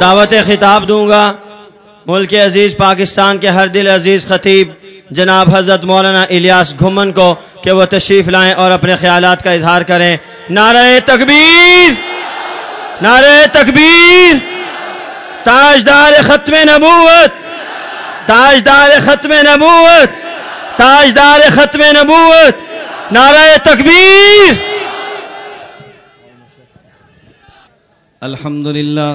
دعوت خطاب دوں گا۔ ملک عزیز پاکستان کے ہر دل عزیز خطیب جناب حضرت مولانا الیاس گھمن کو کہ وہ تشریف لائیں اور اپنے خیالات کا اظہار کریں۔ نعرہ تکبیر نعرہ تکبیر۔ تاجدار ختم نبوت، تاجدار ختم نبوت، تاجدار ختم نبوت۔ نعرہ تکبیر۔ الحمد للہ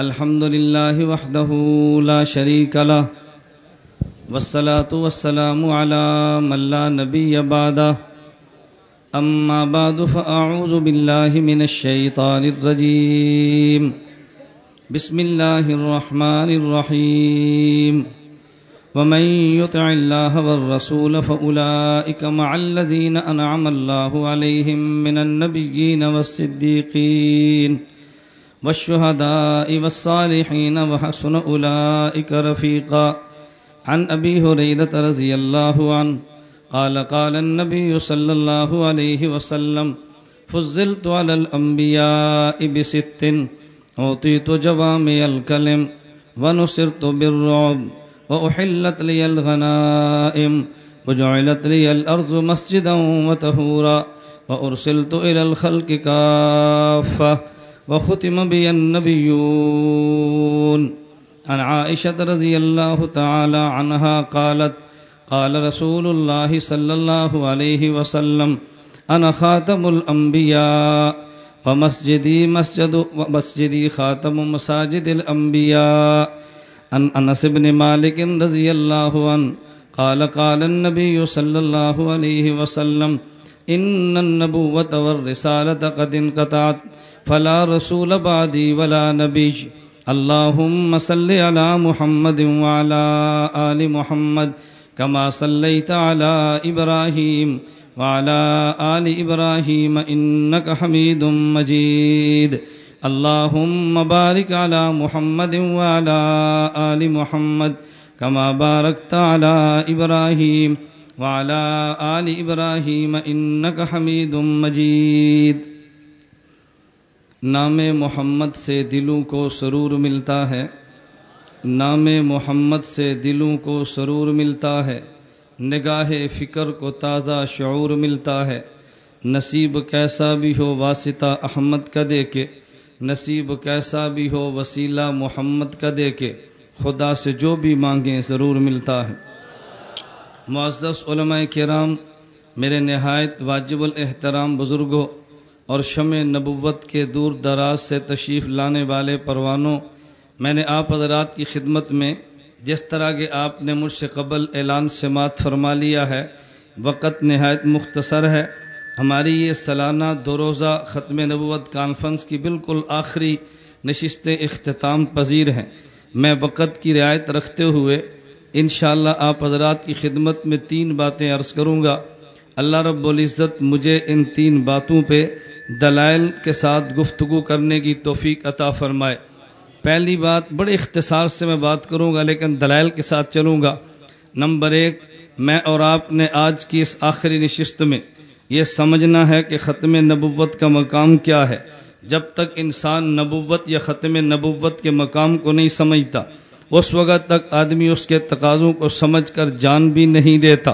الحمد لله وحده لا شريك له والصلاة والسلام على من لا نبي بعده أما بعد فأعوذ بالله من الشيطان الرجيم بسم الله الرحمن الرحيم ومن يطع الله والرسول فأولئك مع الذين أنعم الله عليهم من النبيين والصديقين والشهداء والصالحين وحسن أولئك رفيقا. عن أبي هريرة رضي الله عنه قال قال النبي صلى الله عليه وسلم فزلت على الأنبياء بست، أعطيت جوامي الكلم، ونصرت بالرعب، وأحلت لي الغنائم، وجعلت لي الأرض مسجدا وتهورا وأرسلت إلى الخلق كافة. وختم بي النبيون. عن عائشة رضي الله تعالى عنها قالت، قال رسول الله صلى الله عليه وسلم، أنا خاتم الأنبياء، ومسجدي مسجد، ومسجدي خاتم مساجد الأنبياء. عن أنس بن مالك رضي الله عنه، قال قال النبي صلى الله عليه وسلم، إن النبوة والرسالة قد انقطعت. فلا رسول بعدي ولا نبي اللهم صل على محمد وعلى آل محمد كما صليت على إبراهيم وعلى آل إبراهيم إنك حميد مجيد اللهم بارك على محمد وعلى آل محمد كما باركت على إبراهيم وعلى آل إبراهيم إنك حميد مجيد نام محمد سے دلوں کو سرور ملتا ہے۔ نام محمد سے دلوں کو سرور ملتا ہے۔ نگاہ فکر کو تازہ شعور ملتا ہے۔ نصیب کیسا بھی ہو واسطہ احمد کا دے کے۔ نصیب کیسا بھی ہو وسیلہ محمد کا دے کے۔ خدا سے جو بھی مانگیں ضرور ملتا ہے۔ معزز علماء کرام، میرے نہایت واجب الاحترام بزرگوں اور شمع نبوت کے دور دراز سے تشریف لانے والے پروانوں، میں نے آپ حضرات کی خدمت میں جس طرح کہ آپ نے مجھ سے قبل اعلان سماعت فرما لیا ہے، وقت نہایت مختصر ہے۔ ہماری یہ سالانہ دو روزہ ختم نبوت کانفرنس کی بالکل آخری نشست اختتام پذیر ہیں۔ میں وقت کی رعایت رکھتے ہوئے انشاءاللہ آپ حضرات کی خدمت میں تین باتیں عرض کروں گا۔ اللہ رب العزت مجھے ان تین باتوں پہ دلائل کے ساتھ گفتگو کرنے کی توفیق عطا فرمائے۔ پہلی بات، بڑے اختصار سے میں بات کروں گا، لیکن دلائل کے ساتھ چلوں گا۔ نمبر ایک، میں اور آپ نے آج کی اس آخری نشست میں یہ سمجھنا ہے کہ ختم نبوت کا مقام کیا ہے۔ جب تک انسان نبوت یا ختم نبوت کے مقام کو نہیں سمجھتا، اس وقت تک آدمی اس کے تقاضوں کو سمجھ کر جان بھی نہیں دیتا۔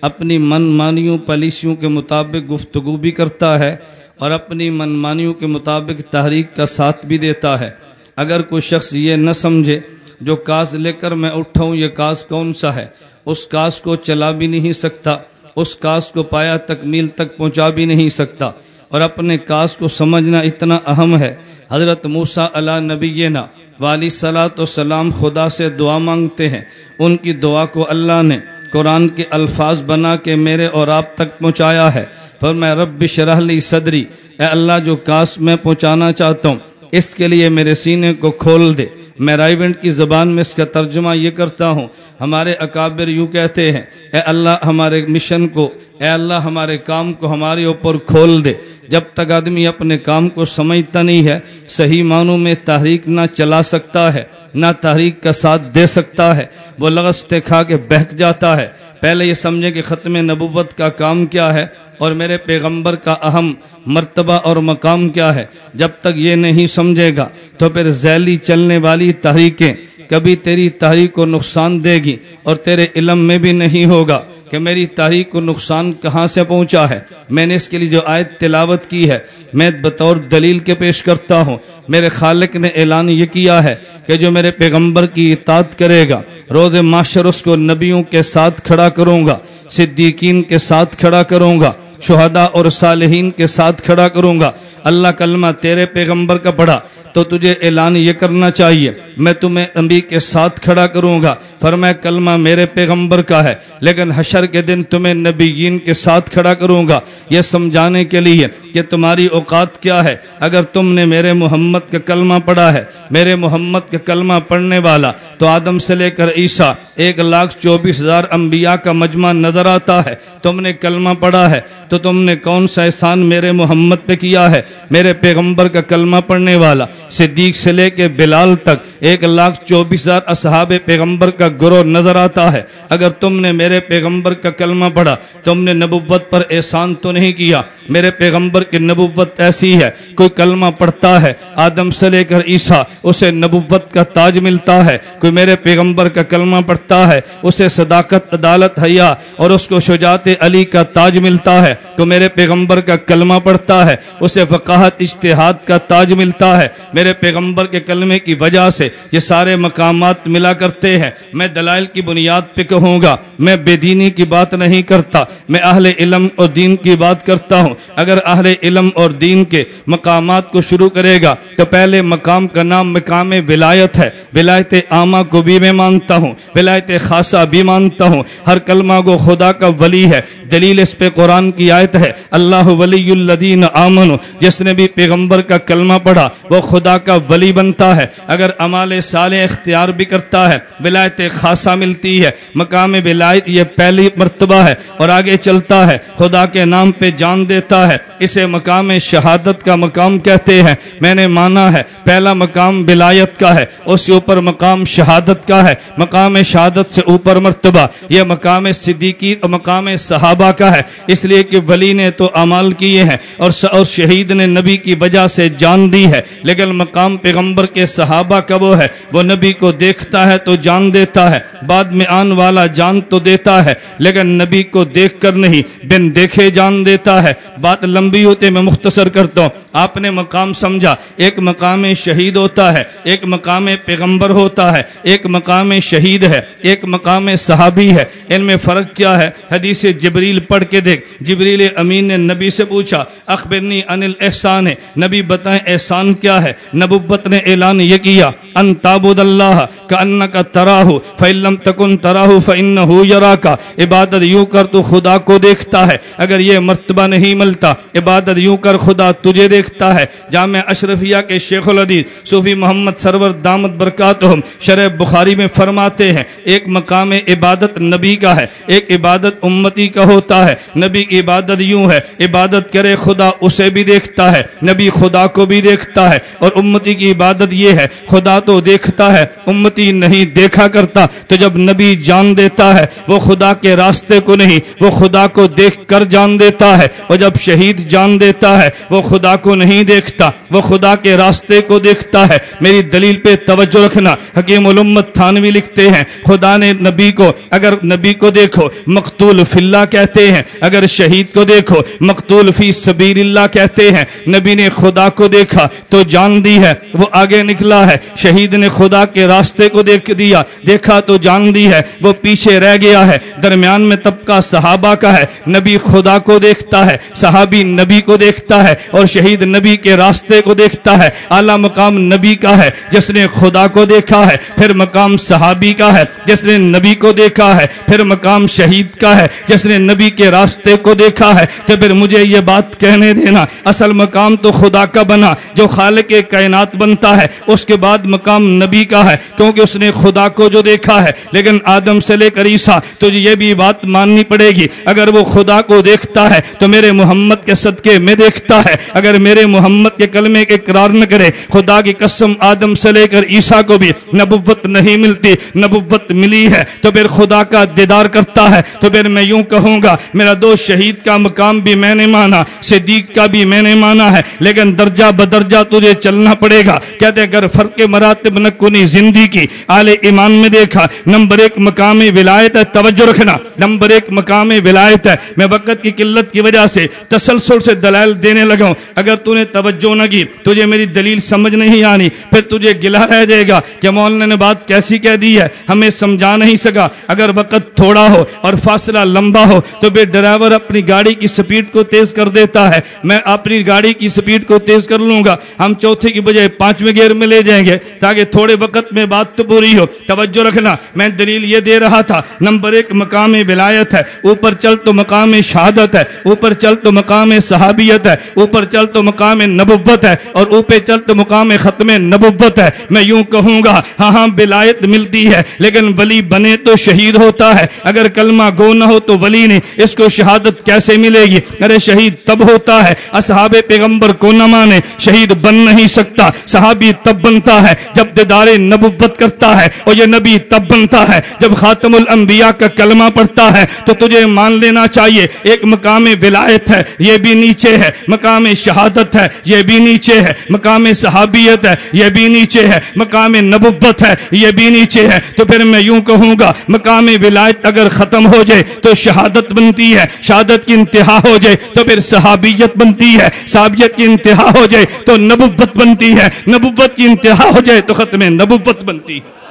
اپنی من مانیوں پالیسیوں کے مطابق گفتگو بھی کرتا ہے۔ اور اپنی منمانیوں کے مطابق تحریک کا ساتھ بھی دیتا ہے۔ اگر کوئی شخص یہ نہ سمجھے جو کاز لے کر میں اٹھاؤں، یہ کاز کون سا ہے؟ اس کاز کو چلا بھی نہیں سکتا، اس کاز کو پایا تکمیل تک پہنچا بھی نہیں سکتا۔ اور اپنے کاز کو سمجھنا اتنا اہم ہے۔ حضرت موسا علا نبی نا والی صلاۃ و سلام خدا سے دعا مانگتے ہیں۔ ان کی دعا کو اللہ نے قرآن کے الفاظ بنا کے میرے اور آپ تک پہنچایا ہے۔ پھر میں رب شرح لی صدری، اے اللہ جو کاس میں پہنچانا چاہتا ہوں، اس کے لیے میرے سینے کو کھول دے۔ میں رائیونٹ کی زبان میں اس کا ترجمہ یہ کرتا ہوں، ہمارے اکابر یوں کہتے ہیں، اے اللہ ہمارے مشن کو، اے اللہ ہمارے کام کو ہمارے اوپر کھول دے۔ جب تک آدمی اپنے کام کو سمجھتا نہیں ہے، صحیح معنوں میں تحریک نہ چلا سکتا ہے، نہ تحریک کا ساتھ دے سکتا ہے۔ وہ لغستے کھا کے بہک جاتا ہے۔ پہلے یہ سمجھے کہ ختم نبوت کا کام کیا ہے اور میرے پیغمبر کا اہم مرتبہ اور مقام کیا ہے؟ جب تک یہ نہیں سمجھے گا، تو پھر ذیلی چلنے والی تحریکیں کبھی تیری تحریک کو نقصان دے گی اور تیرے علم میں بھی نہیں ہوگا کہ میری تحریک کو نقصان کہاں سے پہنچا ہے۔ میں نے اس کے لیے جو آیت تلاوت کی ہے، میں بطور دلیل کے پیش کرتا ہوں۔ میرے خالق نے اعلان یہ کیا ہے کہ جو میرے پیغمبر کی اطاعت کرے گا، روز معاشر اس کو نبیوں کے ساتھ کھڑا کروں گا، صدیقین کے ساتھ کھڑا کروں گا۔ شہداء اور صالحین کے ساتھ کھڑا کروں گا۔ اللہ کلمہ تیرے پیغمبر کا پڑھا۔ تو تجھے اعلان یہ کرنا چاہیے، میں تمہیں انبی کے ساتھ کھڑا کروں گا۔ فرمایا، کلمہ میرے پیغمبر کا ہے، لیکن حشر کے دن تمہیں نبیین کے ساتھ کھڑا کروں گا۔ یہ سمجھانے کے لیے کہ تمہاری اوقات کیا ہے۔ اگر تم نے میرے محمد کا کلمہ پڑھا ہے، میرے محمد کا کلمہ پڑھنے والا، تو آدم سے لے کر عیسیٰ، ایک لاکھ چوبیس ہزار انبیاء کا مجمع نظر آتا ہے۔ تم نے کلمہ پڑھا ہے، تو تم نے کون سا احسان میرے محمد پہ کیا ہے؟ میرے پیغمبر کا کلمہ پڑھنے والا۔ صدیق سے لے کے بلال تک ایک لاکھ چوبیس ہزار اصحاب پیغمبر کا گروہ نظر آتا ہے۔ اگر تم نے میرے پیغمبر کا کلمہ پڑھا، تم نے نبوت پر احسان تو نہیں کیا۔ میرے پیغمبر کی نبوت ایسی ہے، کوئی کلمہ پڑھتا ہے، آدم سے لے کر عیسیٰ، اسے نبوت کا تاج ملتا ہے۔ کوئی میرے پیغمبر کا کلمہ پڑھتا ہے، اسے صداقت، عدالت، حیا اور اس کو شجاعت علی کا تاج ملتا ہے۔ تو میرے پیغمبر کا کلمہ پڑھتا ہے، اسے فقاہت اشتہاد کا تاج ملتا ہے۔ میرے پیغمبر کے کلمے کی وجہ سے یہ سارے مقامات ملا کرتے ہیں۔ میں دلائل کی بنیاد پہ کہوں گا، میں بے دینی کی بات نہیں کرتا، میں اہل علم اور دین کی بات کرتا ہوں۔ اگر اہل علم اور دین کے مقامات کو شروع کرے گا تو پہلے مقام کا نام مقام ولایت ہے۔ ولایت عامہ کو بھی میں مانتا ہوں، ولایت خاصہ بھی مانتا ہوں۔ ہر کلمہ کو خدا کا ولی ہے۔ دلیل اس پہ قرآن کی آیت ہے، اللہ ولی الدین آمن جس نے بھی پیغمبر کا کلمہ پڑھا، وہ خدا خدا کا ولی بنتا ہے۔ اگر امال سال اختیار بھی کرتا ہے، ولایت خاصہ ملتی ہے۔ مقام ولایت یہ پہلی مرتبہ ہے اور آگے چلتا ہے۔ خدا کے نام پہ جان دیتا ہے۔ اسے مقام شہادت کا مقام کہتے ہیں۔ میں نے مانا ہے، پہلا مقام ولایت کا ہے۔ اس سے اوپر مقام شہادت کا ہے۔ مقام شہادت سے اوپر مرتبہ۔ یہ مقام صدیقی، مقام صحابہ کا ہے۔ اس لیے کہ ولی نے تو عمال کیے ہیں اور شہید نے نبی کی وجہ سے جان دی ہے۔ لیکن مقام پیغمبر کے صحابہ کا وہ ہے، وہ نبی کو دیکھتا ہے تو جان دیتا ہے، بعد میں آن والا جان تو دیتا ہے، لیکن نبی کو دیکھ کر نہیں، بن دیکھے جان دیتا ہے۔ بات لمبی ہوتے میں مختصر کرتا ہوں۔ آپ نے مقام سمجھا۔ ایک مقام شہید ہوتا ہے، ایک مقام پیغمبر ہوتا ہے، ایک مقام شہید ہے، ایک مقام صحابی ہے۔ ان میں فرق کیا ہے؟ حدیث جبریل پڑھ کے دیکھ۔ جبریل امین نے نبی سے پوچھا، اخبرنی ان الاحسان۔ نبی بتائیں احسان کیا ہے؟ نبوت نے اعلان یہ کیا، ان تابد اللہ کا ان کا تراہ فعلم تکن تراہ فن یراکا عبادت یوں کر تو خدا کو دیکھتا ہے، اگر یہ مرتبہ نہیں ملتا، عبادت یوں کر خدا تجھے دیکھتا ہے۔ جامع اشرفیہ کے شیخ العدیز صوفی محمد سرور دامت برکاتہم شرح بخاری میں فرماتے ہیں، ایک مقام عبادت نبی کا ہے، ایک عبادت امتی کا ہوتا ہے۔ نبی کی عبادت یوں ہے، عبادت کرے خدا اسے بھی دیکھتا ہے، نبی خدا کو بھی دیکھتا ہے۔ اور امتی کی عبادت یہ ہے، خدا تو دیکھتا ہے، امتی نہیں دیکھا کرتا۔ تو جب نبی جان دیتا ہے، وہ خدا کے راستے کو نہیں، وہ خدا کو دیکھ کر جان دیتا ہے۔ اور جب شہید جان دیتا ہے، وہ خدا کو نہیں دیکھتا، وہ خدا کے راستے کو دیکھتا ہے۔ میری دلیل پہ توجہ رکھنا۔ حکیم الامت تھانوی لکھتے ہیں، خدا نے نبی کو، اگر نبی کو دیکھو، مقتول فی اللہ کہتے ہیں۔ اگر شہید کو دیکھو، مقتول فی سبیر اللہ کہتے ہیں۔ نبی نے خدا کو دیکھا، تو جان دی ہے، وہ آگے نکلا ہے۔ شہید نے خدا کے راستے کو دیکھ دیا، دیکھا تو جان دی ہے، وہ پیچھے رہ گیا ہے۔ درمیان میں طبقہ صحابہ کا ہے، نبی خدا کو دیکھتا ہے، صحابی نبی کو دیکھتا ہے اور شہید نبی کے راستے کو دیکھتا ہے۔ اعلیٰ مقام نبی کا ہے، جس نے خدا کو دیکھا ہے، پھر مقام صحابی کا ہے، جس نے نبی کو دیکھا ہے، پھر مقام شہید کا ہے، جس نے نبی کے راستے کو دیکھا ہے۔ تو پھر مجھے یہ بات کہنے دینا، اصل مقام تو خدا کا بنا، جو خالق کائنات بنتا ہے، اس کے بعد مقام نبی کا ہے، کیونکہ اس نے خدا کو جو دیکھا ہے۔ لیکن آدم سے لے کر عیسیٰ تو یہ بھی بات ماننی پڑے گی، اگر وہ خدا کو دیکھتا ہے، تو میرے محمد کے صدقے میں دیکھتا ہے۔ اگر میرے محمد کے کلمے کے اقرار نہ کرے، خدا کی قسم آدم سے لے کر عیسیٰ کو بھی نبوت نہیں ملتی، نبوت ملی ہے۔ تو پھر خدا کا دیدار کرتا ہے۔ تو پھر میں یوں کہوں گا، میرا دوست شہید کا مقام بھی میں نے مانا، صدیق کا بھی میں نے مانا ہے، لیکن درجہ بدرجہ تجھے چلنا پڑے گا۔ کہتے ہیں، اگر فرق مراتب نہ کنی زندگی آل ایمان میں دیکھا، نمبر ایک مقام ولایت ہے، توجہ رکھنا۔ نمبر ایک مقام ولایت ہے۔ میں وقت کی قلت کی وجہ سے تسلسل سے دلائل دینے لگا ہوں۔ اگر تو نے توجہ نہ کی، تجھے میری دلیل سمجھ نہیں آنی، پھر تجھے گلا رہ جائے گا کہ مولانا نے بات کیسی کہہ دی ہے۔ ہمیں سمجھا نہیں سکا۔ اگر وقت تھوڑا ہو اور فاصلہ لمبا ہو، تو پھر ڈرائیور اپنی گاڑی کی سپیڈ کو تیز کر دیتا ہے۔ میں اپنی گاڑی کی سپیڈ کو تیز کر لوں گا۔ ہم چوتھے چوتھے کی بجائے پانچویں گیئر میں لے جائیں گے تاکہ تھوڑے وقت میں بات تو پوری ہو۔ توجہ رکھنا، میں دلیل یہ دے رہا تھا، نمبر ایک مقام ولایت ہے، اوپر چل تو مقام شہادت ہے، اوپر چل تو مقام صحابیت ہے، اوپر چل تو مقام نبوت ہے، اور اوپر چل تو مقام ختم نبوت ہے۔ میں یوں کہوں گا ہاں ہاں ولایت ملتی ہے، لیکن ولی بنے تو شہید ہوتا ہے۔ اگر کلمہ گو نہ ہو تو ولی نہیں، اس کو شہادت کیسے ملے گی؟ ارے، شہید تب ہوتا ہے، اصحاب پیغمبر کو نہ مانے، شہید بن نہیں سکتا۔ صحابی تب بنتا ہے جب دیدار نبوت کرتا ہے اور یہ نبی تب بنتا ہے۔ جب خاتم الانبیاء کا کلمہ پڑھتا ہے تو تجھے مان لینا چاہیے۔ ایک مقام ولایت ہے، یہ بھی نیچے ہے۔ مقام شہادت ہے، یہ بھی نیچے ہے۔ مقام صحابیت ہے، یہ بھی نیچے ہے۔ مقام نبوت ہے، یہ بھی نیچے ہے۔ تو پھر میں یوں کہوں گا، مقام ولایت اگر ختم ہو جائے تو شہادت بنتی ہے۔ شہادت کی انتہا ہو جائے تو پھر صحابیت بنتی ہے۔ صحابیت کی انتہا ہو جائے تو نبوت بنتی ہے۔ نبوت کی انتہا ہو جائے تو ختم نبوت بنتی ہے۔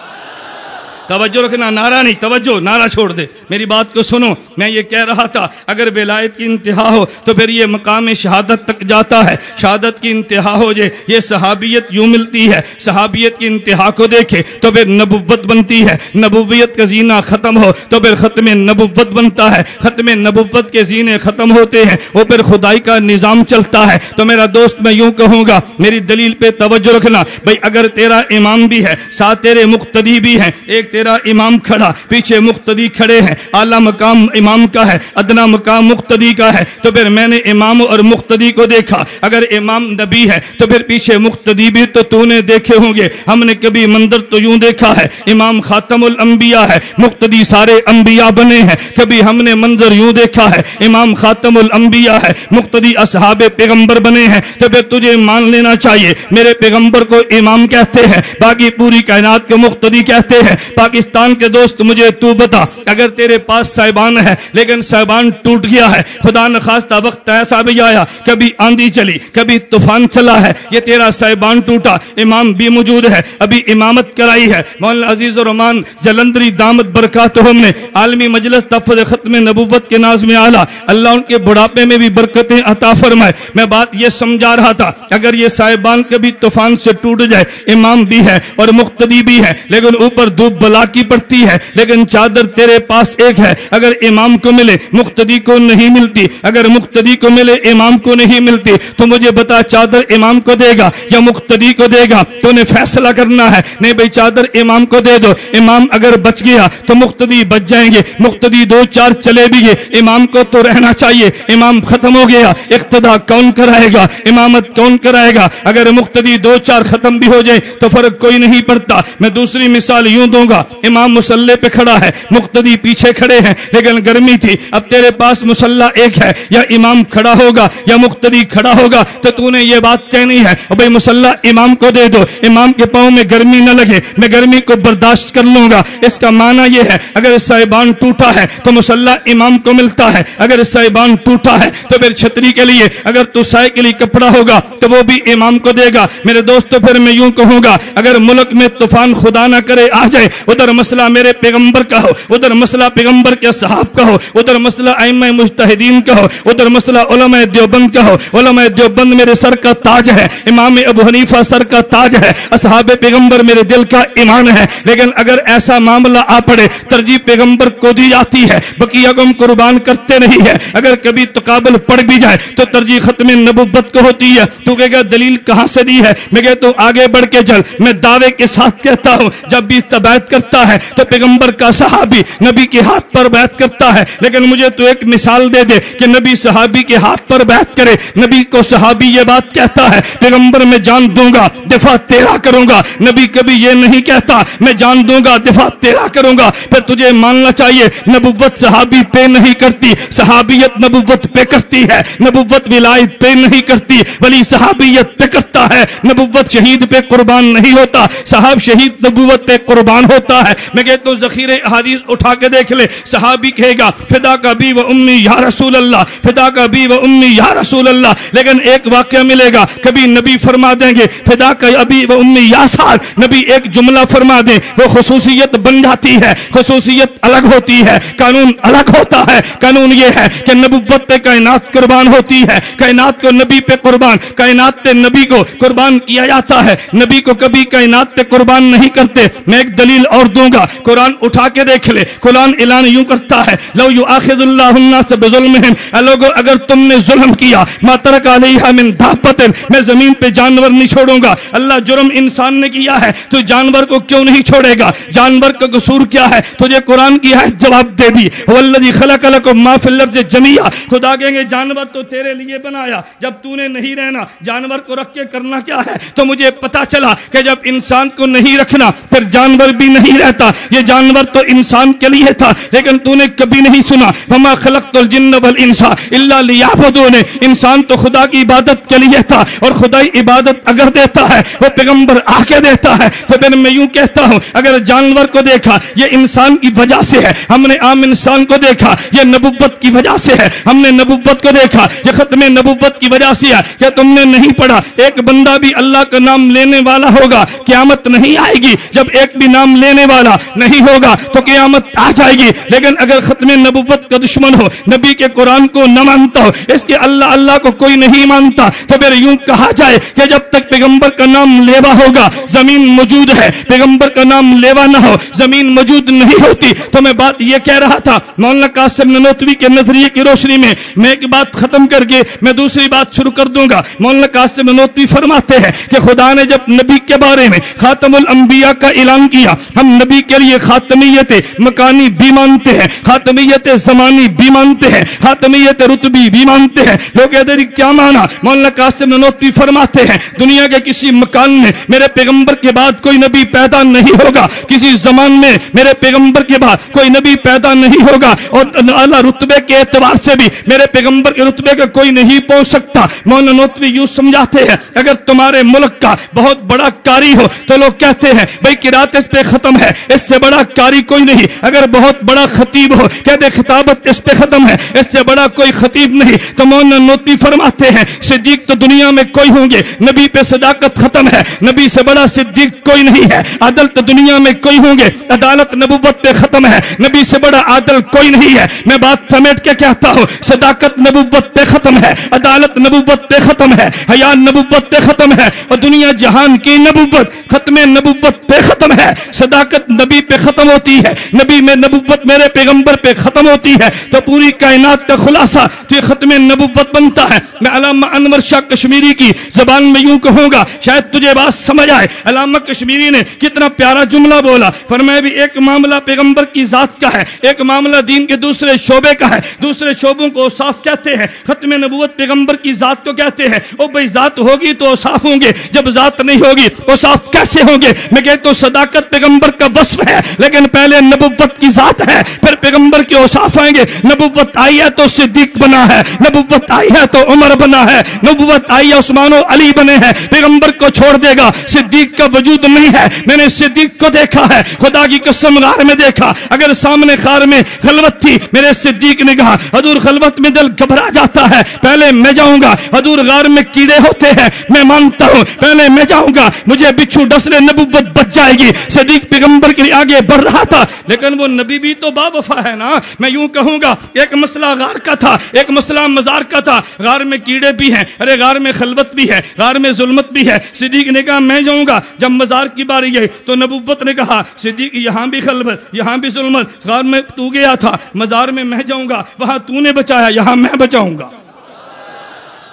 توجہ رکھنا، نعرہ نہیں، توجہ، نعرہ چھوڑ دے۔ میری بات کو سنو، میں یہ کہہ رہا تھا، اگر ولایت کی انتہا ہو تو پھر یہ مقام شہادت تک جاتا ہے۔ شہادت کی انتہا ہو جائے یہ صحابیت یوں ملتی ہے۔ صحابیت کی انتہا کو دیکھے تو پھر نبوت بنتی ہے۔ نبویت کا زینہ ختم ہو تو پھر ختم نبوت بنتا ہے۔ ختم نبوت کے زینے ختم ہوتے ہیں، وہ پھر خدائی کا نظام چلتا ہے۔ تو میرا دوست، میں یوں کہوں گا، میری دلیل پہ توجہ رکھنا بھائی اگر تیرا امام بھی ہے، ساتھ تیرے مقتدی بھی ہیں، ایک تیرا امام کھڑا، پیچھے مقتدی کھڑے ہیں۔ اعلیٰ مقام امام کا ہے، ادنا مقام مقتدی کا ہے۔ تو پھر میں نے امام اور مقتدی کو دیکھا۔ اگر امام نبی ہے، تو پھر پیچھے مقتدی بھی تو تو نے دیکھے ہوں گے۔ ہم نے کبھی مندر تو یوں دیکھا ہے، امام خاتم الانبیاء ہے، مقتدی سارے انبیاء بنے ہیں۔ کبھی ہم نے منظر یوں دیکھا ہے، امام خاتم الانبیاء ہے، مقتدی اصحاب پیغمبر بنے ہیں۔ تو پھر تجھے مان لینا چاہیے۔ میرے پیغمبر کو امام کہتے ہیں، باقی پوری کائنات کو مقتدی کہتے ہیں۔ پاکستان کے دوست، مجھے تو بتا، اگر تیرے پاس صاحبان ہے، لیکن صاحبان ٹوٹ گیا ہے۔ خدا نخواستہ، وقت ایسا بھی آیا، کبھی آندھی چلی، کبھی طوفان چلا ہے۔ یہ تیرا صاحبان ٹوٹا، امام بھی موجود ہے، ابھی امامت کرائی ہے۔ مولانا عزیز الرحمان جلندری دامت برکات نے عالمی مجلس تفظ ختم نبوت کے ناز میں آلہ اللہ ان کے بڑھاپے میں بھی برکتیں عطا فرمائے۔ میں بات یہ سمجھا رہا تھا، اگر یہ صاحبان کبھی طوفان سے ٹوٹ جائے، امام بھی ہے اور مقتدی بھی ہے، لیکن اوپر دھوپ بلا کی پڑتی ہے، لیکن چادر تیرے پاس ایک ہے۔ اگر امام کو ملے، مقتدی کو نہیں ملتی۔ اگر مقتدی کو ملے، امام کو نہیں ملتی۔ تو مجھے بتا، چادر امام کو دے گا یا مقتدی کو دے گا؟ تو نے فیصلہ کرنا ہے۔ نہیں بھائی، چادر امام کو دے دو۔ امام اگر بچ گیا تو مقتدی بچ جائیں گے۔ مقتدی دو چار چلے بھی گئے۔ امام کو تو رہنا چاہیے۔ امام ختم ہو گیا۔ اقتدا کون کرائے گا؟ امامت کون کرائے گا؟ اگر مقتدی دو چار ختم بھی ہو جائے تو فرق کوئی نہیں پڑتا۔ میں دوسری مثال یوں دوں گا۔ امام مسلح پہ کھڑا ہے، مقتدی پیچھے کھڑے ہیں، لیکن گرمی تھی، اب تیرے پاس مسلح ایک ہے، یا امام کھڑا ہوگا، یا مقتدی کھڑا ہوگا، تو تو نے یہ بات کہنی ہے بھائی مسلح امام کو دے دو، امام کے پاؤں میں گرمی نہ لگے، میں گرمی کو برداشت کر لوں گا۔ اس کا معنی یہ ہے، اگر صاحبان ٹوٹا ہے، تو مسلح امام کو ملتا ہے، اگر صاحبان ٹوٹا ہے، تو پھر چھتری کے لیے، اگر تو سائے کے لیے کپڑا ہوگا، تو وہ بھی امام کو دے گا۔ میرے دوستو، پھر میں یوں کہوں گا، اگر ملک میں طوفان خدا نہ کرے آ جائے ادھر مسئلہ میرے پیغمبر کا ہو، ادھر مسئلہ پیغمبر کے صحاب کا ہو، ادھر مسئلہ ائمہ مجتہدین کا ہو، ادھر مسئلہ علماء دیوبند کا ہو۔ علماء دیوبند میرے سر کا تاج ہے، امام ابو حنیفہ سر کا تاج ہے، اصحاب پیغمبر میرے دل کا ایمان ہے۔ لیکن اگر ایسا معاملہ آ پڑے، ترجیح پیغمبر کو دی جاتی ہے بقیہ کو ہم قربان کرتے نہیں ہے۔ اگر کبھی تقابل پڑ بھی جائے، تو ترجیح ختم نبوت کو ہوتی ہے۔ تو کہے گا، دلیل کہاں سے دی ہے؟ میں کہتا ہوں، آگے بڑھ کے چل۔ میں دعوے کے ساتھ کہتا ہوں، جب بھی تبعت کرتا ہے تو پیغمبر کا صحابی نبی کے ہاتھ پر بیعت کرتا ہے۔ لیکن مجھے تو ایک مثال دے دے کہ نبی صحابی کے ہاتھ پر بیعت کرے۔ نبی کو صحابی یہ بات کہتا ہے، پیغمبر میں جان دوں گا دفاع تیرا کروں گا۔ نبی کبھی یہ نہیں کہتا، میں جان دوں گا دفاع تیرا کروں گا۔ پھر تجھے ماننا چاہیے، نبوت صحابی پہ نہیں کرتی، صحابیت نبوت پہ کرتی ہے۔ نبوت ولایت پہ نہیں کرتی، ولی صحابیت پہ کرتا ہے۔ نبوت شہید پہ قربان نہیں ہوتا صحاب شہید نبوت پہ قربان ہوتا ہوتا ہے میں کہتا ہوں ذخیرے حدیث اٹھا کے دیکھ لے، صحابی کہے گا، فدا کا بھی و امی یا رسول اللہ، فدا کا بھی و امی یا رسول اللہ۔ لیکن ایک واقعہ ملے گا، کبھی نبی فرما دیں گے، فدا کا ابھی و امی یا سال، نبی ایک جملہ فرما دیں، وہ خصوصیت بن جاتی ہے، خصوصیت الگ ہوتی ہے، قانون الگ ہوتا ہے۔ قانون یہ ہے کہ نبوت پہ کائنات قربان ہوتی ہے، کائنات کو نبی پہ قربان، کائنات پہ نبی کو قربان کیا جاتا ہے۔ نبی کو کبھی کائنات پہ قربان نہیں کرتے۔ میں ایک دلیل اور دوں گا۔ قرآن اٹھا کے دیکھ لے۔ قرآن اعلان یوں کرتا ہے، لو یو آخذ اللہ الناس بظلمہم۔ اے لوگو، اگر تم نے ظلم کیا، ما ترک علیہا من دابت میں زمین پہ جانور نہیں چھوڑوں گا۔ اللہ جرم انسان نے کیا ہے، تو جانور کو کیوں نہیں چھوڑے گا؟ جانور کا قصور کیا ہے؟ تجھے قرآن کی آیت جواب دے دی۔ والذی خلق لکم ما فی الارض جميعا خدا کہیں گے، جانور تو تیرے لیے بنایا، جب تو نے نہیں رہنا، جانور کو رکھ کے کرنا کیا ہے؟ تو مجھے پتا چلا کہ جب انسان کو نہیں رکھنا، پھر جانور بھی نہیں۔ رہتا۔ یہ جانور تو انسان کے لیے تھا، لیکن تو نے کبھی نہیں سنا۔ وما خلقت الجن والانس الا ليعبدون۔ انسان تو خدا کی عبادت کے لیے تھا، اور خدائی عبادت اگر دیتا ہے، وہ پیغمبر آ کے دیتا ہے۔ تو پھر میں یوں کہتا ہوں، اگر جانور کو دیکھا، یہ انسان کی وجہ سے ہے۔ ہم نے عام انسان کو دیکھا، یہ نبوت کی وجہ سے ہے۔ ہم نے نبوت کو دیکھا، یہ ختم نبوت کی وجہ سے ہے۔ کہ تم نے نہیں پڑھا، ایک بندہ بھی اللہ کا نام لینے والا ہوگا، قیامت نہیں آئے گی۔ جب ایک بھی نام لینے دینے والا نہیں ہوگا تو قیامت آ جائے گی۔ لیکن اگر ختم نبوت کا دشمن ہو، نبی کے قرآن کو نہ مانتا ہو، اس کے اللہ اللہ کو کوئی نہیں مانتا، تو پھر یوں کہا جائے کہ جب تک پیغمبر کا نام لیوا ہوگا، زمین موجود ہے، پیغمبر کا نام لیوا نہ ہو، زمین موجود نہیں ہوتی، تو میں بات یہ کہہ رہا تھا، مولانا قاسم ننوتوی کے نظریے کی روشنی میں میں ایک بات ختم کر کے میں دوسری بات شروع کر دوں گا۔ مولانا قاسم ننوتوی فرماتے ہیں کہ خدا نے جب نبی کے بارے میں خاتم الانبیاء کا اعلان کیا، ہم ہم نبی کے لیے خاتمیت مکانی بھی مانتے ہیں، خاتمیت زمانی بھی مانتے ہیں، خاتمیت رتبی بھی مانتے ہیں۔ لوگ کہتے ہیں جی، کیا مانا؟ مولانا قاسم ننوتوی فرماتے ہیں، دنیا کے کسی مکان میں میرے پیغمبر کے بعد کوئی نبی پیدا نہیں ہوگا۔ کسی زمان میں میرے پیغمبر کے بعد کوئی نبی پیدا نہیں ہوگا۔ اور اعلیٰ رتبے کے اعتبار سے بھی میرے پیغمبر کے رتبے کا کوئی نہیں پہنچ سکتا۔ مولانا نوتوی یوں سمجھاتے ہیں، اگر تمہارے ملک کا بہت بڑا کاری ہو تو لوگ کہتے ہیں، بھائی قرات پہ ختم ختم ہے۔ اس سے بڑا کاری کوئی نہیں۔ اگر بہت بڑا خطیب ہو کہتے خطابت اس پہ ختم ہے۔ اس سے بڑا کوئی خطیب نہیں۔ تو مولانا نوتوی فرماتے ہیں۔ صدیق تو دنیا میں کوئی ہوں گے۔ نبی پہ صداقت ختم ہے۔ نبی سے بڑا صدیق کوئی نہیں ہے۔ عدل تو دنیا میں کوئی ہوں گے۔ عدالت نبوت پہ ختم ہے۔ نبی سے بڑا عادل کوئی نہیں ہے۔ میں بات سمیٹ کے کہتا ہوں۔ صداقت نبوت پہ ختم ہے۔ عدالت نبوت پہ ختم ہے۔ حیا نبوت پہ ختم ہے۔ اور دنیا جہان کی نبوت، ختم نبوت پہ ختم ہے۔ صداقت نبی پہ ختم ہوتی ہے۔ نبی میں نبوت میرے پیغمبر پہ ختم ہوتی ہے۔ تو پوری کائنات کا خلاصہ تو یہ ختم نبوت بنتا ہے۔ میں علامہ انور شاہ کشمیری کی زبان میں یوں کہوں گا، شاید تجھے بات سمجھ آئے۔ علامہ کشمیری نے کتنا پیارا جملہ بولا۔ فرمایا بھی ایک معاملہ پیغمبر کی ذات کا ہے، ایک معاملہ دین کے دوسرے شعبے کا ہے۔ دوسرے شعبوں کو صاف کہتے ہیں۔ ختم نبوت پیغمبر کی ذات کو کہتے ہیں۔ او بھائی ذات ہوگی تو صاف ہوں گے۔ جب ذات نہیں ہوگی وہ صاف کیسے ہوں گے؟ میں کہتا ہوں صداقت پیغمبر کا وصف ہے، لیکن پہلے نبوت کی ذات ہے، پھر پیغمبر کے اوصاف آئیں گے۔ نبوت آئی ہے تو صدیق بنا ہے، نبوت آئی ہے تو عمر بنا ہے، نبوت آئی ہے عثمان و علی بنے ہیں۔ پیغمبر کو چھوڑ دے گا، صدیق کا وجود نہیں ہے۔ میں نے صدیق کو دیکھا ہے، خدا کی قسم غار میں دیکھا۔ اگر سامنے خار میں خلوت تھی، میرے صدیق نے کہا، حضور خلوت میں دل گھبرا جاتا ہے۔ پہلے میں جاؤں گا، حضور غار میں کیڑے ہوتے ہیں، میں مانتا ہوں۔ پہلے میں جاؤں گا، مجھے بچھو ڈسلے نبوت بچ جائے گی۔ صدیق پیغمبر کے لیے آگے بڑھ رہا تھا، لیکن وہ نبی بھی تو با وفا ہے نا؟ میں یوں کہوں گا، ایک مسئلہ غار کا تھا، ایک مسئلہ مزار کا تھا۔ غار میں کیڑے بھی ہیں، ارے غار میں خلوت بھی ہے، غار میں ظلمت بھی ہے۔ صدیق نے کہا، میں جاؤں گا۔ جب مزار کی باری ہے تو نبوت نے کہا، صدیق، یہاں بھی خلوت، یہاں بھی ظلمت، غار میں تو گیا تھا، مزار میں میں جاؤں گا، وہاں تو نے بچایا، یہاں میں بچاؤں گا۔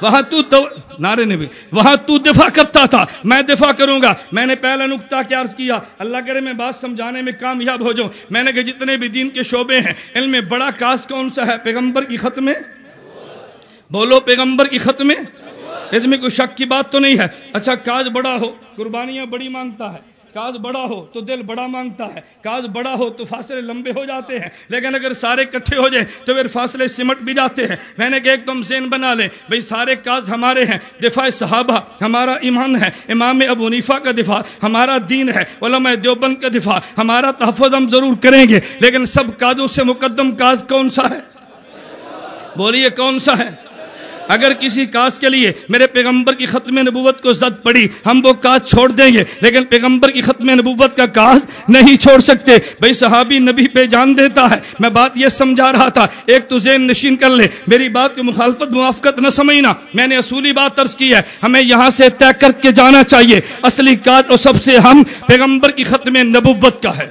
وہاں تو دو... نعرے نے بھی وہاں تو دفاع کرتا تھا۔ میں دفاع کروں گا۔ میں نے پہلا نقطہ کیا عرض کیا۔ اللہ کرے میں بات سمجھانے میں کامیاب ہو جاؤں۔ میں نے کہا جتنے بھی دین کے شعبے ہیں، علم میں بڑا کاس کون سا ہے؟ پیغمبر کی ختم بولو پیغمبر کی ختم اس میں کوئی شک کی بات تو نہیں ہے۔ اچھا کاج بڑا ہو، قربانیاں بڑی مانگتا ہے۔ کاج بڑا ہو تو دل بڑا مانگتا ہے کاج بڑا ہو تو فاصلے لمبے ہو جاتے ہیں۔ لیکن اگر سارے کٹھے ہو جائیں تو پھر فاصلے سمٹ بھی جاتے ہیں۔ میں نے کہا، ایک تم زین بنا لیں۔ بھئی سارے کاج ہمارے ہیں۔ دفاع صحابہ، ہمارا ایمان ہے۔ امام ابو نیفا کا دفاع، ہمارا دین ہے۔ علماء دیوبند کا دفاع۔ ہمارا تحفظ ہم ضرور کریں گے۔ لیکن سب کاجوں سے مقدم کاج کون سا ہے؟ بولیے، کون سا ہے؟ اگر کسی کاس کے لیے میرے پیغمبر کی ختم نبوت کو زد پڑی، ہم وہ کاس چھوڑ دیں گے، لیکن پیغمبر کی ختم نبوت کا کاس نہیں چھوڑ سکتے۔ بھئی صحابی نبی پہ جان دیتا ہے، میں بات یہ سمجھا رہا تھا، ایک تو ذہن نشین کر لے، میری بات کی مخالفت، موافقت نہ سمجھنا۔ میں نے اصولی بات ترس کی ہے، ہمیں یہاں سے طے کر کے جانا چاہیے۔ اصلی کاج اور سب سے ہم پیغمبر کی ختم نبوت کا ہے۔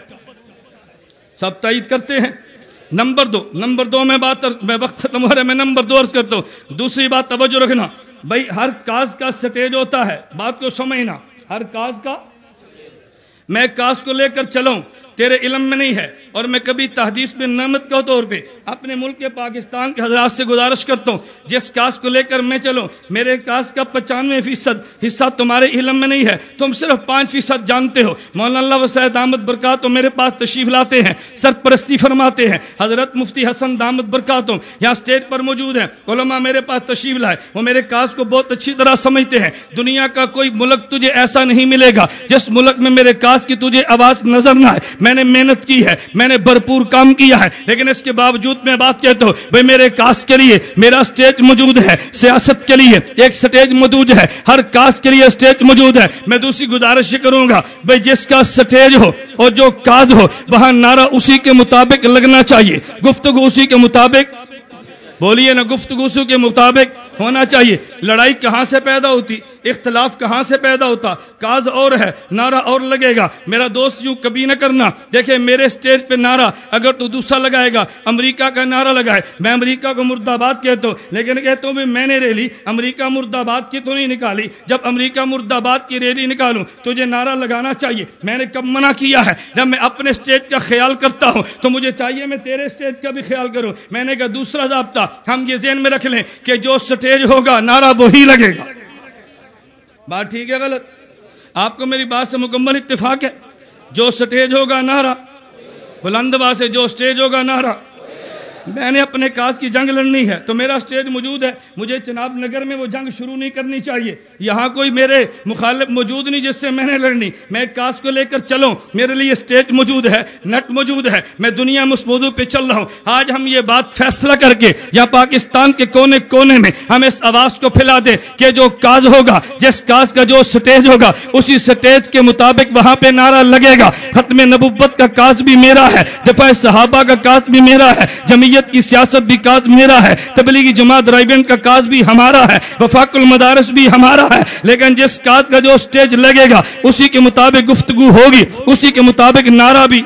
سب تائید کرتے ہیں؟ نمبر دو نمبر دو میں بات میں وقت ختم ہو رہا ہے، میں نمبر دو عرض کرتا ہوں۔ دوسری بات، توجہ رکھنا۔ بھائی، ہر کاز کا سٹیج ہوتا ہے، بات کو سمجھنا۔ ہر کاز کا میں کاز کو لے کر چلوں تیرے علم میں نہیں ہے۔ اور میں کبھی تحدیث میں نعمت کے طور پہ اپنے ملک کے پاکستان کے حضرات سے گزارش کرتا ہوں، جس کاس کو لے کر میں چلوں، میرے کاس کا پچانوے فیصد حصہ تمہارے علم میں نہیں ہے، تم صرف پانچ فیصد جانتے ہو۔ مولانا اللہ وسعد احمد برکات میرے پاس تشریف لاتے ہیں، سرپرستی فرماتے ہیں۔ حضرت مفتی حسن دامد برکاتوں یہاں اسٹیج پر موجود ہیں، علماء میرے پاس تشریف لائے۔ وہ میرے کاس کو بہت اچھی طرح سمجھتے ہیں۔ دنیا کا کوئی ملک تجھے ایسا نہیں ملے گا جس ملک میں میرے کاس کی تجھے آواز نظر نہ آئے۔ میں نے محنت کی ہے میں نے بھرپور کام کیا ہے، لیکن اس کے باوجود میں بات کہتا ہوں، بھائی میرے کاس کے لیے میرا سٹیج موجود ہے، سیاست کے لیے ایک سٹیج موجود ہے، ہر کاس کے لیے سٹیج موجود ہے۔ میں دوسری گزارش کروں گا، بھائی جس کا سٹیج ہو اور جو کاز ہو، وہاں نعرہ اسی کے مطابق لگنا چاہیے۔ گفتگو اسی کے مطابق، بولیے نا، گفتگو کے مطابق ہونا چاہیے۔ لڑائی کہاں سے پیدا ہوتی؟ اختلاف کہاں سے پیدا ہوتا؟ کاز اور ہے، نعرہ اور لگے گا۔ میرا دوست یوں کبھی نہ کرنا۔ دیکھیں، میرے سٹیج پہ نعرہ، اگر تو دوسرا لگائے گا، امریکہ کا نعرہ لگائے۔ میں امریکہ کو مرد آباد کہتا ہوں، لیکن کہتا ہوں میں نے ریلی، امریکہ مرد آباد کی تو نہیں نکالی۔ جب امریکہ مرد آباد کی ریلی نکالوں، تجھے نعرہ لگانا چاہیے۔ میں نے کب منع کیا ہے؟ جب میں اپنے سٹیج کا خیال کرتا ہوں، تو مجھے چاہیے میں تیرے سٹیج کا بھی خیال کروں۔ میں نے کہا، دوسرا ضابطہ، ہم یہ ذہن میں رکھ لیں کہ جو سٹیج ہوگا، نعرہ وہی لگے گا۔ بات ٹھیک ہے غلط؟ آپ کو میری بات سے مکمل اتفاق ہے۔ جو سٹیج ہوگا نعرہ، بلند سے جو سٹیج ہوگا نعرہ میں نے اپنے کاز کی جنگ لڑنی ہے تو میرا سٹیج موجود ہے۔ مجھے چناب نگر میں وہ جنگ شروع نہیں کرنی چاہیے۔ یہاں کوئی میرے مخالف موجود نہیں جس سے میں نے لڑنی۔ میں کاز کو لے کر چلوں۔ میرے لیے سٹیج موجود ہے، نٹ موجود ہے۔ میں دنیا میں اس موضوع پہ چل رہا ہوں۔ آج ہم یہ بات فیصلہ کر کے یا پاکستان کے کونے کونے میں ہم اس آواز کو پھیلا دیں کہ جو کاز ہوگا، جس کاز کا جو سٹیج ہوگا، اسی سٹیج کے مطابق وہاں پہ نعرہ لگے گا۔ ختم نبوت کا کاز بھی میرا ہے، دفاع صحابہ کا کاز بھی میرا ہے، جمعیت جمہوریت کی سیاست بھی کاز میرا ہے، تبلیغی جماعت رائیوین کا کاز بھی ہمارا ہے وفاق المدارس بھی ہمارا ہے، لیکن جس کاز کا جو سٹیج لگے گا، اسی کے مطابق گفتگو ہوگی، اسی کے مطابق نعرہ بھی۔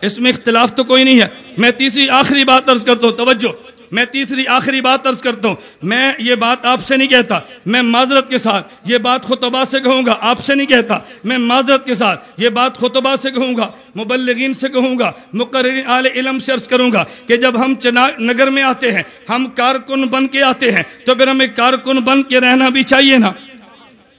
اس میں اختلاف تو کوئی نہیں ہے۔ میں تیسری آخری بات عرض کرتا ہوں، توجہ۔ میں تیسری آخری بات عرض کرتا ہوں۔ میں یہ بات آپ سے نہیں کہتا۔ میں معذرت کے ساتھ یہ بات خطبہ سے کہوں گا۔ آپ سے نہیں کہتا۔ میں معذرت کے ساتھ یہ بات خطبہ سے کہوں گا۔ مبلغین سے کہوں گا۔ مقررین آل علم سے عرض کروں گا کہ جب ہم چنا نگر میں آتے ہیں، ہم کارکن بن کے آتے ہیں، تو پھر ہمیں کارکن بن کے رہنا بھی چاہیے نا؟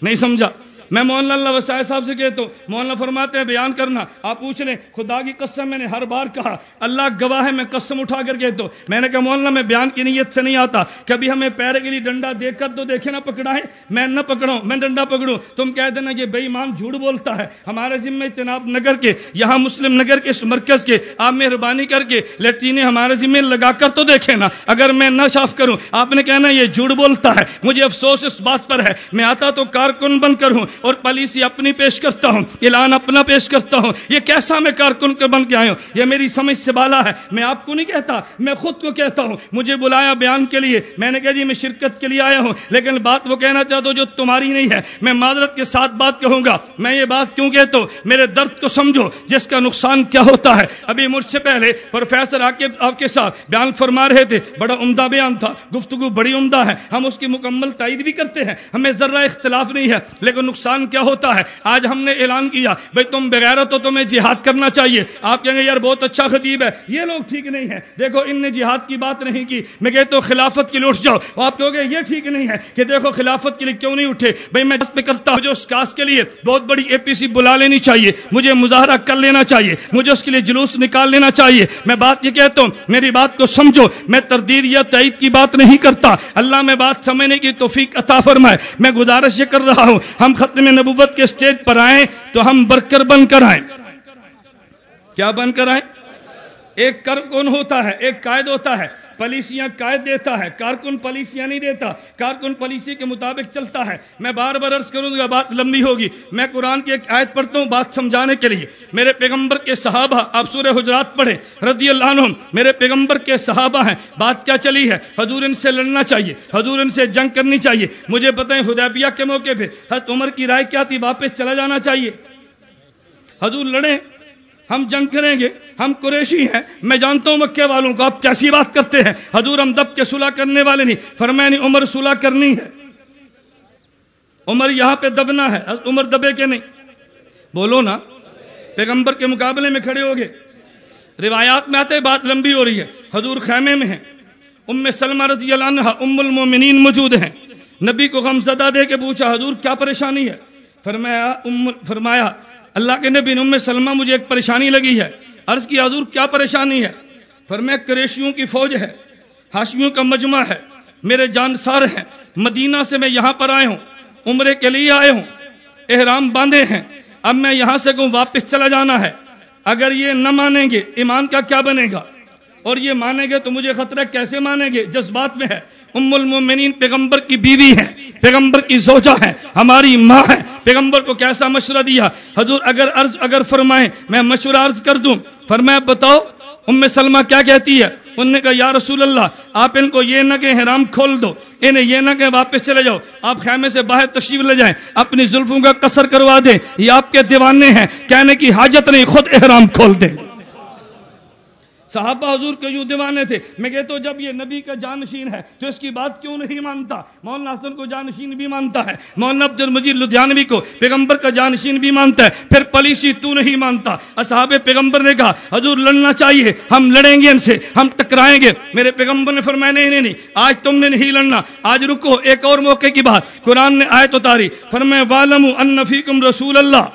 نہیں سمجھا؟ میں مولانا اللہ وسائے صاحب سے کہتا ہوں، مولانا فرماتے ہیں، بیان کرنا۔ آپ پوچھ لیں خدا کی قسم میں نے ہر بار کہا، اللہ گواہ ہے، میں قسم اٹھا کر کہتا ہوں۔ میں نے کہا، مولانا، میں بیان کی نیت سے نہیں آتا۔ کبھی ہمیں پیر کے لیے ڈنڈا دیکھ کر تو دیکھے نہ پکڑا ہے میں نہ پکڑوں میں ڈنڈا پکڑوں۔ تم کہہ دینا یہ بے ایمان جھوٹ بولتا ہے۔ ہمارے ذمے چناب نگر کے، یہاں مسلم نگر کے، اس مرکز کے، آپ مہربانی کر کے لیٹرینے ہمارے ذمے لگا کر تو دیکھے نا۔ اگر میں نہ صاف کروں، آپ نے کہنا یہ جھوٹ بولتا ہے۔ مجھے افسوس اس بات پر ہے۔ میں آتا تو کارکن بن کر ہوں۔ اور پالیسی اپنی پیش کرتا ہوں، اعلان اپنا پیش کرتا ہوں۔ یہ کیسا میں کارکن کے بن کے آیا ہوں؟ یہ میری سمجھ سے بالا ہے۔ میں آپ کو نہیں کہتا، میں خود کو کہتا ہوں۔ مجھے بلایا بیان کے لیے۔ میں نے کہا جی میں شرکت کے لیے آیا ہوں۔ لیکن بات وہ کہنا چاہتا ہوں جو تمہاری نہیں ہے۔ میں معذرت کے ساتھ بات کہوں گا۔ میں یہ بات کیوں کہتا ہوں؟ میرے درد کو سمجھو۔ جس کا نقصان کیا ہوتا ہے۔ ابھی مجھ سے پہلے پروفیسر آپ کے ساتھ بیان فرما رہے تھے۔ بڑا عمدہ بیان تھا۔ گفتگو بڑی عمدہ ہے۔ ہم اس کی مکمل تائید بھی کرتے ہیں۔ ہمیں ذرہ اختلاف نہیں ہے، لیکن نقصان کیا ہوتا ہے؟ آج ہم نے اعلان کیا بھائی تم بغیر تو تمہیں جہاد کرنا چاہیے۔ آپ کہیں گے، یار بہت اچھا خطیب ہے۔ یہ لوگ ٹھیک نہیں ہے دیکھو، ان نے جہاد کی بات نہیں کی۔ میں کہتا ہوں، خلافت کے لیے اٹھ جاؤ۔ آپ کہو گے، یہ ٹھیک نہیں ہے کہ دیکھو، خلافت کے لیے کیوں نہیں اٹھے؟ بھائی میں پہ کرتا ہوں، جو اس کاس کے لیے بہت بڑی اے پی سی بلا لینی چاہیے۔ مجھے مظاہرہ کر لینا چاہیے۔ مجھے اس کے لیے جلوس نکال لینا چاہیے۔ میں بات یہ کہتا ہوں، میری بات کو سمجھو۔ میں تردید یا تائید کی بات نہیں کرتا۔ اللہ میں بات سمجھنے کی توفیق عطا فرمائے۔ میں گزارش یہ کر رہا ہوں، ہم ختم نبوت کے سٹیج پر آئیں تو ہم برکر بن کر آئیں۔ کیا بن کر آئیں؟ ایک کر کون ہوتا ہے؟ ایک قائد ہوتا ہے۔ پالیسیاں قائد دیتا ہے، کارکن پالیسیاں نہیں دیتا، کارکن پالیسی کے مطابق چلتا ہے۔ میں بار بار عرض کروں گا، بات لمبی ہوگی۔ میں قرآن کی ایک آیت پڑھتا ہوں بات سمجھانے کے لیے۔ میرے پیغمبر کے صحابہ، آپ سورہ حجرات پڑھے رضی اللہ عنہ میرے پیغمبر کے صحابہ ہیں۔ بات کیا چلی ہے؟ حضور ان سے لڑنا چاہیے، حضور ان سے جنگ کرنی چاہیے۔ مجھے بتائیں حدیبیہ کے موقع پہ حضرت عمر کی رائے کیا تھی؟ واپس چلا جانا چاہیے۔ حضور لڑیں۔ ہم جنگ کریں گے، ہم قریشی ہیں، میں جانتا ہوں مکے والوں کو آپ کیسی بات کرتے ہیں۔ حضور ہم دب کے صلح کرنے والے نہیں۔ فرمائے نہیں، عمر صلح کرنی ہے۔ عمر یہاں پہ دبنا ہے۔ عمر دبے کے نہیں؟ بولو نا، پیغمبر کے مقابلے میں کھڑے ہو گئے۔ روایات میں آتے، بات لمبی ہو رہی ہے۔ حضور خیمے میں ہیں۔ ام سلمہ رضی اللہ عنہ ام المومنین موجود ہیں۔ نبی کو غم زدہ دے کے پوچھا، حضور کیا پریشانی ہے؟ فرمایا، ام، فرمایا اللہ کے نبی ام سلمہ مجھے ایک پریشانی لگی ہے۔ عرض کی حضور، کیا پریشانی ہے؟ فرمایا کریشیوں کی فوج ہے ہاشمیوں کا مجمع ہے، میرے جانسار ہیں، مدینہ سے میں یہاں پر آئے ہوں، عمرے کے لیے آئے ہوں، احرام باندھے ہیں، اب میں یہاں سے کہوں واپس چلا جانا ہے۔ اگر یہ نہ مانیں گے، ایمان کا کیا بنے گا؟ اور یہ مانیں گے تو مجھے خطرہ کیسے مانیں گے؟ جذبات میں ہے۔ ام المومنین پیغمبر کی بیوی ہے، پیغمبر کی زوجہ ہے، ہماری ماں ہے۔ پیغمبر کو کیسا مشورہ دیا؟ حضور اگر عرض اگر فرمائیں میں مشورہ عرض کر دوں۔ فرمایا، بتاؤ، ام سلمہ کیا کہتی ہے؟ انہوں نے کہا، یا رسول اللہ، آپ ان کو یہ نہ کہ حرام کھول دو، انہیں یہ نہ کہ واپس چلے جاؤ۔ آپ خیمے سے باہر تشریف لے جائیں، اپنی زلفوں کا قصر کروا دیں۔ یہ آپ کے دیوانے ہیں، کہنے کی حاجت نہیں، خود احرام کھول دیں۔ صحابہ حضور کے یوں دیوانے تھے۔ میں کہتا ہوں، جب یہ نبی کا جانشین ہے، تو اس کی بات کیوں نہیں مانتا؟ مولانا حسن کو جانشین بھی مانتا ہے، مولانا عبد المجید لدھیانوی کو پیغمبر کا جانشین بھی مانتا ہے، پھر پالیسی تو نہیں مانتا۔ اصحاب پیغمبر نے کہا، حضور لڑنا چاہیے، ہم لڑیں گے ان سے، ہم ٹکرائیں گے۔ میرے پیغمبر نے فرمایا، نہیں نہیں نہیں، آج تم نے نہیں لڑنا، آج رکو، ایک اور موقع کی بات۔ قرآن نے آیت اتاری، فرمایا والم ان فیکم رسول اللہ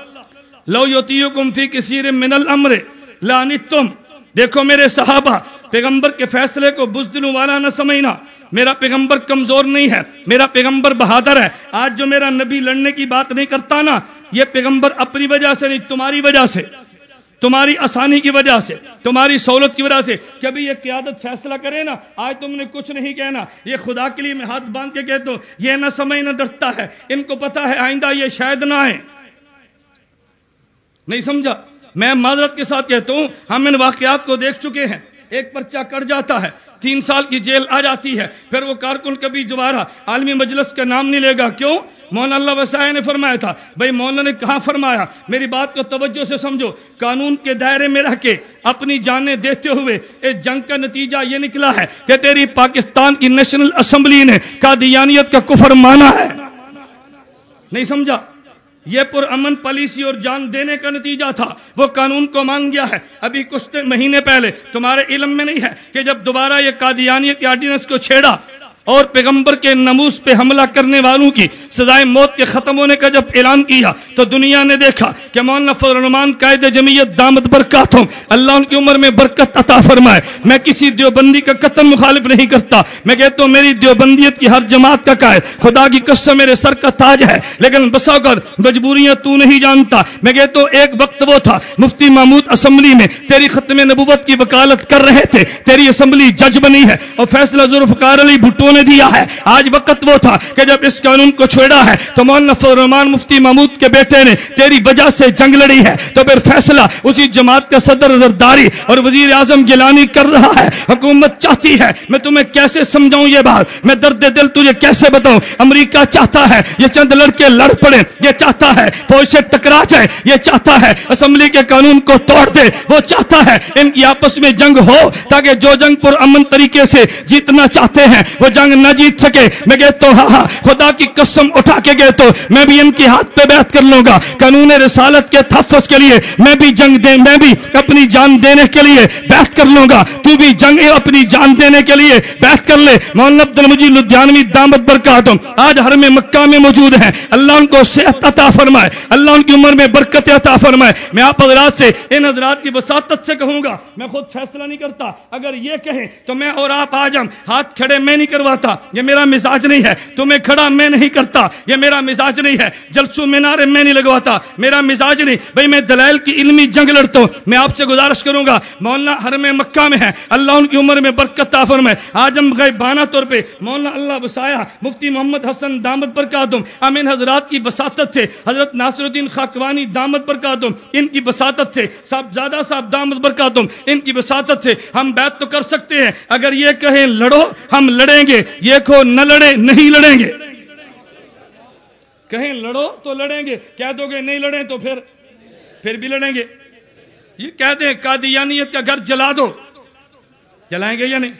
لو یوتیکم فی کثیر من الامر لانتم دیکھو میرے صحابہ، پیغمبر کے فیصلے کو بزدلوں والا نہ سمجھنا۔ میرا پیغمبر کمزور نہیں ہے، میرا پیغمبر بہادر ہے۔ آج جو میرا نبی لڑنے کی بات نہیں کرتا نا، یہ پیغمبر اپنی وجہ سے نہیں، تمہاری وجہ سے۔ تمہاری آسانی کی وجہ سے، تمہاری سہولت کی وجہ سے۔ کبھی یہ قیادت فیصلہ کرے نا، آج تم نے کچھ نہیں کہنا۔ یہ خدا کے لیے میں ہاتھ باندھ کے کہتا ہوں، یہ نہ سمجھ، نہ ڈرتا ہے۔ ان کو پتا ہے آئندہ یہ شاید نہ آئے۔ نہیں سمجھا؟ میں معذرت کے ساتھ کہتا ہوں، ہم ان واقعات کو دیکھ چکے ہیں۔ ایک پرچہ کٹ جاتا ہے، تین سال کی جیل آ جاتی ہے، پھر وہ کارکن کبھی دوبارہ عالمی مجلس کا نام نہیں لے گا۔ کیوں؟ مولانا اللہ وسائے نے فرمایا تھا، بھائی مولانا نے کہاں فرمایا؟ میری بات کو توجہ سے سمجھو، قانون کے دائرے میں رہ کے اپنی جانیں دیتے ہوئے اس جنگ کا نتیجہ یہ نکلا ہے کہ تیری پاکستان کی نیشنل اسمبلی نے قادیانیت کا کفر مانا ہے۔ نہیں سمجھا؟ یہ پر امن پالیسی اور جان دینے کا نتیجہ تھا۔ وہ قانون کو مان گیا ہے۔ ابھی کچھ مہینے پہلے تمہارے علم میں نہیں ہے کہ جب دوبارہ یہ قادیانیت آرڈیننس کو چھیڑا اور پیغمبر کے نموز پہ حملہ کرنے والوں کی سزائے موت کے ختم ہونے کا جب اعلان کیا، تو دنیا نے دیکھا کہ مولانا فرمان قائد جمعیت دامت برکات ہوں۔ اللہ ان کی عمر میں برکت عطا فرمائے۔ میں کسی دیوبندی کا قتل مخالف نہیں کرتا۔ میں کہتا ہوں میری دیوبندیت کی ہر جماعت کا قائد، خدا کی قسم میرے سر کا تاج ہے۔ لیکن بسا کر مجبوریاں تو نہیں جانتا۔ میں کہتا ہوں ایک وقت وہ تھا، مفتی محمود اسمبلی میں تیری ختم نبوت کی وکالت کر رہے تھے۔ تیری اسمبلی جج بنی ہے۔ اور فیصلہ ذوالفقار علی بھٹو نے دیا ہے۔ آج وقت وہ تھا کہ جب اس قانون کو چھوڑا ہے تو مولانا الرحمان مفتی محمود کے بیٹے نے تیری وجہ سے جنگ لڑی ہے۔ تو پھر فیصلہ اسی جماعت کا صدر زرداری اور وزیر اعظم گیلانی کر رہا ہے۔ حکومت چاہتی ہے۔ میں تمہیں کیسے سمجھاؤں یہ بات؟ میں درد دل تجھے کیسے بتاؤں؟ امریکہ چاہتا ہے یہ چند لڑکے لڑ پڑے۔ یہ چاہتا ہے فوج سے ٹکرا جائے۔ یہ چاہتا ہے اسمبلی کے قانون کو توڑ دے۔ وہ چاہتا ہے ان کی آپس میں جنگ ہو تاکہ جو جنگ پر امن طریقے سے جیتنا چاہتے ہیں وہ جنگ جنگ نہ جیت سکے میں گئے تو ہاں ہاں خدا کی قسم اٹھا کے گئے تو میں بھی ان کی ہاتھ پہ بیعت کر لوں گا۔ قانون رسالت کے تحفظ کے لیے میں بھی جنگ دے، میں بھی اپنی جان دینے کے لیے بیعت کر لوں گا۔ تو بھی جنگ اپنی جان دینے کے لیے بیعت کر لے۔ مولانا عبد المجید لدھیانوی دامت برکاتم آج ہر میں مکہ میں موجود ہیں۔ اللہ ان کو صحت عطا فرمائے۔ اللہ ان کی عمر میں برکت عطا فرمائے۔ میں آپ حضرات سے، ان حضرات کی وساطت سے کہوں گا، میں خود فیصلہ نہیں کرتا۔ اگر یہ کہیں تو میں اور آپ آج ہم ہاتھ کھڑے میں نہیں کروا کرواتا یہ میرا مزاج نہیں ہے، تمہیں کھڑا میں نہیں کرتا، یہ میرا مزاج نہیں ہے، جلسوں میں نعرے میں نہیں لگواتا، میرا مزاج نہیں۔ بھائی، میں دلائل کی علمی جنگ لڑتا ہوں، میں آپ سے گزارش کروں گا، مولانا حرم مکہ میں ہے، اللہ ان کی عمر میں برکت عطا فرمائے۔ آج ہم غیبانہ طور پہ مولانا اللہ وسایا مفتی محمد حسن دامت برکاتم امین حضرات کی وساطت سے، حضرت ناصر الدین خاکوانی دامت برکاتم ان کی وساطت سے صاحب زیادہ صاحب دامت برکاتم ان کی وساطت سے ہم بیعت تو کر سکتے ہیں، اگر یہ کہیں لڑو، ہم لڑیں گے۔ یہ کہو نہ لڑیں، نہیں لڑیں گے۔ کہیں لڑو تو لڑیں گے، کہہ دو گے نہیں لڑیں تو پھر پھر بھی لڑیں گے۔ یہ کہتے ہیں قادیانیت کا گھر جلا دو۔ جلائیں گے یا نہیں؟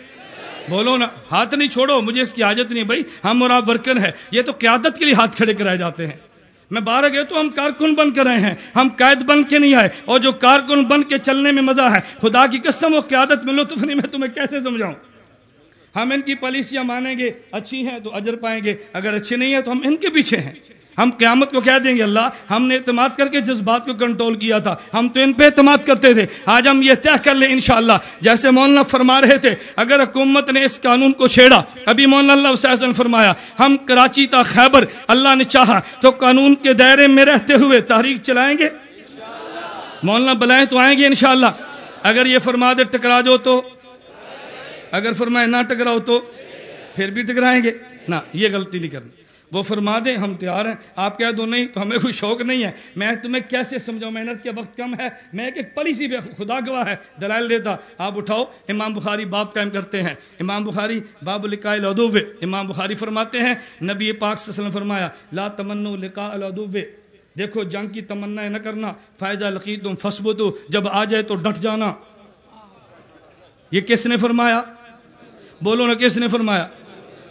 بولو نا، ہاتھ نہیں چھوڑو، مجھے اس کی حاجت نہیں بھائی۔ ہم اور آپ ورکر ہیں، یہ تو قیادت کے لیے ہاتھ کھڑے کرائے جاتے ہیں۔ میں باہر گئے تو ہم کارکن بن کر رہے ہیں۔ ہم قائد بن کے نہیں آئے۔ اور جو کارکن بن کے چلنے میں مزہ ہے، خدا کی قسم و قیادت میں لطف نہیں، میں تمہیں کیسے سمجھاؤں؟ ہم ان کی پالیسیاں مانیں گے، اچھی ہیں تو اجر پائیں گے، اگر اچھی نہیں ہے تو ہم ان کے پیچھے ہیں۔ ہم قیامت کو کہہ دیں گے، اللہ، ہم نے اعتماد کر کے جذبات کو کنٹرول کیا تھا، ہم تو ان پہ اعتماد کرتے تھے، آج ہم یہ طے کر لیں انشاءاللہ۔ جیسے مولانا فرما رہے تھے، اگر حکومت نے اس قانون کو چھیڑا، ابھی مولانا اللہ علیہ فرمایا، ہم کراچی تا خیبر، اللہ نے چاہا، تو قانون کے دائرے میں رہتے ہوئے تحریک چلائیں گے؟ مولانا بلائیں تو آئیں گے انشاءاللہ۔ اگر یہ فرما دے، ٹکرا جو تو۔ اگر فرمائے نہ ٹکراؤ تو پھر بھی ٹکرائیں گے۔ نہ، یہ غلطی نہیں کرنی۔ وہ فرما دیں، ہم تیار ہیں۔ آپ کہہ دو نہیں تو ہمیں کوئی شوق نہیں ہے۔ میں تمہیں کیسے سمجھاؤں؟ محنت کے وقت کم ہے۔ میں ایک پلی سی خدا گواہ ہے، دلائل دیتا۔ آپ اٹھاؤ، امام بخاری باب قائم کرتے ہیں۔ امام بخاری باب لکھا ادوب امام بخاری فرماتے ہیں، نبی پاک صلی اللہ علیہ وسلم فرمایا، لا تمنو لکھا الدوب دیکھو، جنگ کی تمنا نہ کرنا، فائدہ لقی تم فسبو جب آ جائے تو ڈٹ جانا۔ یہ کس نے فرمایا؟ بولو نا کس نے فرمایا؟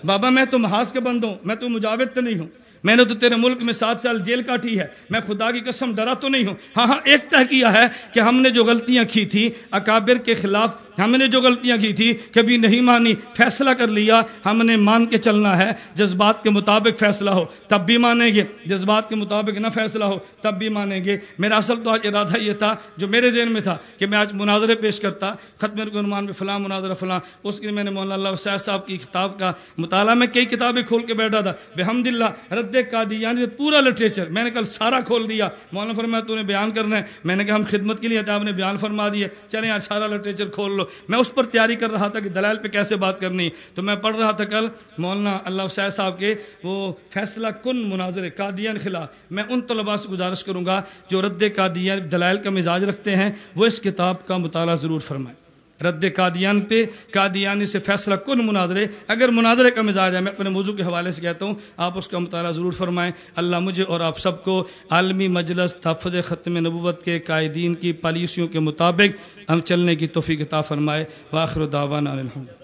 بابا، میں تو محاذ کے بند ہوں، میں تو مجاوت تو نہیں ہوں۔ میں نے تو تیرے ملک میں سات سال جیل کاٹی ہے۔ میں خدا کی قسم ڈرا تو نہیں ہوں۔ ہاں ہاں ایک طے کیا ہے کہ ہم نے جو غلطیاں کی تھی، اکابر کے خلاف ہم نے جو غلطیاں کی تھی، کبھی نہیں مانی، فیصلہ کر لیا۔ ہم نے مان کے چلنا ہے، جذبات کے مطابق فیصلہ ہو۔ تب بھی مانیں گے، جذبات کے مطابق نہ فیصلہ ہو، تب بھی مانیں گے۔ میرا اصل تو آج ارادہ یہ تھا، جو میرے ذہن میں تھا کہ میں آج مناظرے پیش کرتا، ختم رکمان میں فلاں مناظرہ، فلاں۔ اس کے لیے میں نے مولانا اللہ وسیع صاحب کی کتاب کا مطالعہ، میں کئی کتابیں کھول کے بیٹھا تھا۔ بحمد اللہ رد قادی یعنی پورا لٹریچر میں نے کل سارا کھول دیا۔ مولانا فرمایا، تو نے بیان کرنا ہے۔ میں نے کہا، ہم خدمت کے لیے آپ نے بیان فرما دیا چلیں یار، سارا لٹریچر کھول لو۔ میں اس پر تیاری کر رہا تھا کہ دلائل پہ کیسے بات کرنی۔ تو میں پڑھ رہا تھا کل، مولانا اللہ وسیع صاحب کے وہ فیصلہ کن مناظر قادیان خلاف۔ میں ان طلباء سے گزارش کروں گا جو رد قادیان دلائل کا مزاج رکھتے ہیں، وہ اس کتاب کا مطالعہ ضرور فرمائیں۔ رد قادیان پہ قادیانی سے فیصلہ کن مناظرے؟ اگر مناظرے کا مزاج ہے، میں اپنے موضوع کے حوالے سے کہتا ہوں، آپ اس کا مطالعہ ضرور فرمائیں۔ اللہ مجھے اور آپ سب کو عالمی مجلس تحفظ ختم نبوت کے قائدین کی پالیسیوں کے مطابق ہم چلنے کی توفیق عطا فرمائے۔ واخر دعوانا الحمد۔